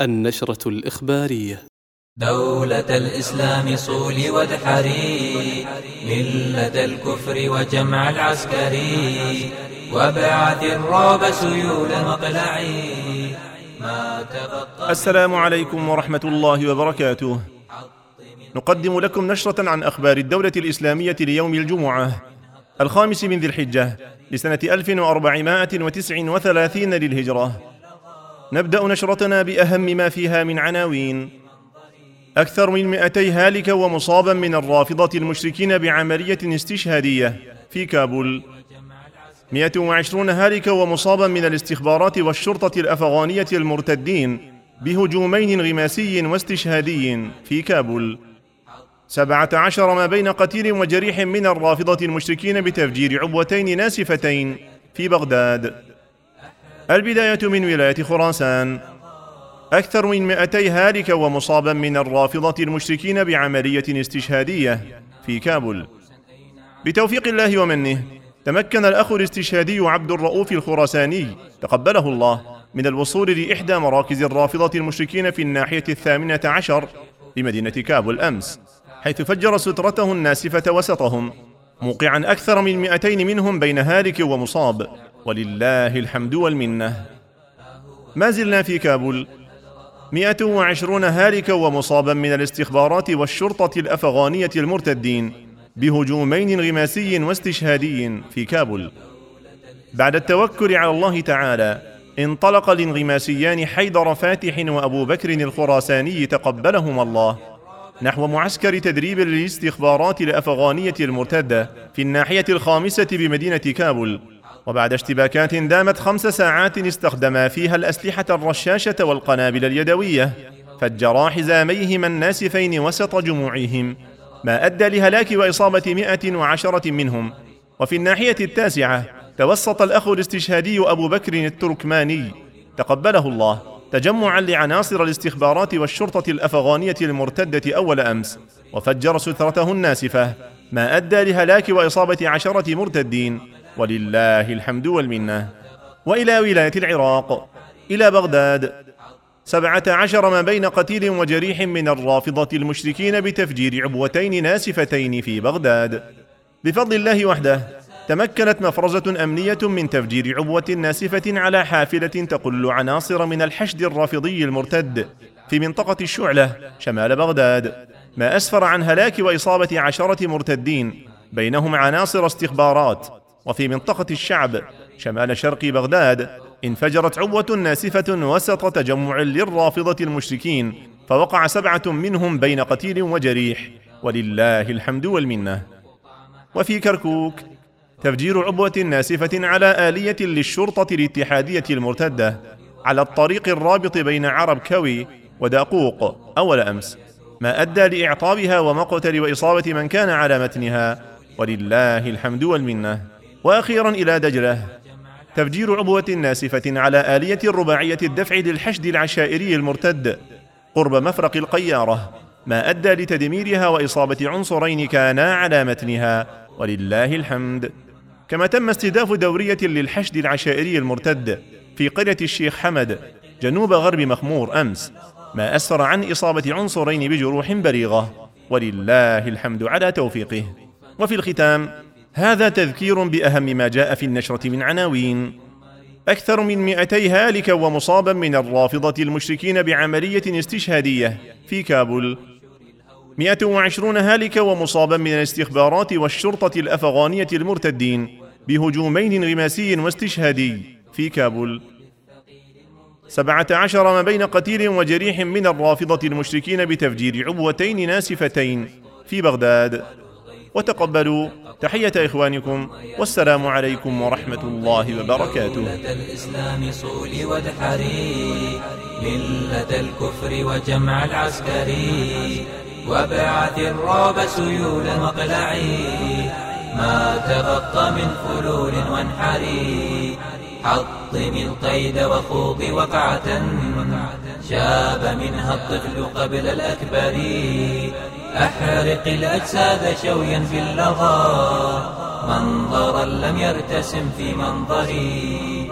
النشرة الإخبارية. دولة الإسلام صول وادحري ملة الكفر وجمع العسكري وابعث الرعب سيول مقلعي ما تبقى السلام عليكم ورحمة الله وبركاته. نقدم لكم نشرة عن أخبار الدولة الإسلامية ليوم الجمعة الخامس من ذي الحجة لسنة 1439 للهجرة. نبدأ نشرتنا بأهم ما فيها من عناوين. أكثر من 200 هالكا ومصابا من الرافضة المشركين بعملية استشهادية في كابول. 120 هالكا ومصابا من الاستخبارات والشرطة الأفغانية المرتدين بهجومين انغماسي واستشهادي في كابول. سبعة عشر ما بين قتيل وجريح من الرافضة المشركين بتفجير عبوتين ناسفتين في بغداد. البداية من ولاية خراسان. أكثر من 200 هالكا ومصابا من الرافضة المشركين بعملية استشهادية في كابول. بتوفيق الله ومنه تمكن الأخ الاستشهادي عبد الرؤوف الخراساني تقبله الله من الوصول لإحدى مراكز الرافضة المشركين في الناحية الثامنة عشر بمدينة كابول أمس حيث فجر سترته الناسفة وسطهم موقعا أكثر من 200 منهم بين هالك ومصاب. ولله الحمد والمنة. ما زلنا في كابول 120 هالكا ومصابا من الاستخبارات والشرطة الأفغانية المرتدين بهجومين انغماسي واستشهادي في كابول بعد التوكل على الله تعالى انطلق الانغماسيان حيدر فاتح وأبو بكر الخراساني تقبلهما الله. نحو معسكر تدريب للاستخبارات الأفغانية المرتدة في الناحية الخامسة بمدينة كابول وبعد اشتباكات دامت خمس ساعات استخدما فيها الأسلحة الرشاشة والقنابل اليدوية فجرا حزاميهما الناسفين وسط جموعهم ما أدى لهلاك وإصابة مئة وعشرة منهم. وفي الناحية التاسعة توسط الأخ الاستشهادي أبو بكر التركماني تقبله الله تجمعا لعناصر الاستخبارات والشرطة الأفغانية المرتدة أول أمس وفجر سترته الناسفة ما أدى لهلاك وإصابة عشرة مرتدين. ولله الحمد والمنة. وإلى ولاية العراق إلى بغداد. سبعة عشر ما بين قتيل وجريح من الرافضة المشركين بتفجير عبوتين ناسفتين في بغداد. بفضل الله وحده تمكنت مفرزة أمنية من تفجير عبوة ناسفة على حافلة تقل عناصر من الحشد الرافضي المرتد في منطقة الشعلة شمال بغداد. ما أسفر عن هلاك وإصابة عشرة مرتدين بينهم عناصر استخبارات وفي منطقة الشعب شمال شرق بغداد انفجرت عبوة ناسفة وسط تجمع للرافضة المشركين فوقع سبعة منهم بين قتيل وجريح ولله الحمد والمنة. وفي كركوك تفجير عبوة ناسفة على آلية للشرطة الاتحادية المرتدة على الطريق الرابط بين عرب كوي وداقوق أول أمس ما أدى لإعطابها ومقتل وإصابة من كان على متنها ولله الحمد والمنة. وأخيرا إلى دجلة. تفجير عبوة ناسفة على آلية رباعيه الدفع للحشد العشائري المرتد. قرب مفرق القيارة. ما أدى لتدميرها وإصابة عنصرين كانا على متنها. ولله الحمد. كما تم استهداف دورية للحشد العشائري المرتد. في قرية الشيخ حمد. جنوب غرب مخمور أمس. ما اسفر عن إصابة عنصرين بجروح بليغه ولله الحمد على توفيقه. وفي الختام هذا تذكير بأهم ما جاء في النشرة من عناوين. أكثر من 200 هالكا ومصابا من الرافضة المشركين بعملية استشهادية في كابول. 120 هالكا ومصابا من الاستخبارات والشرطة الأفغانية المرتدين بهجومين انغماسي واستشهادي في كابول. 17 ما بين قتيل وجريح من الرافضة المشركين بتفجير عبوتين ناسفتين في بغداد. وتقبلوا. تحية إخوانكم والسلام عليكم ورحمة الله وبركاته. الإسلام صول وادحري ملة الكفر وجمع العسكري وابعث الرعب سيول مقلعي. ما تبقى من فلول وانحري حطم القيد وخوض وقعة. شاب منها الطفل قبل الأكبر. أحرق الأجساد شويا في اللظى منظرا لم يرتسم في منظري.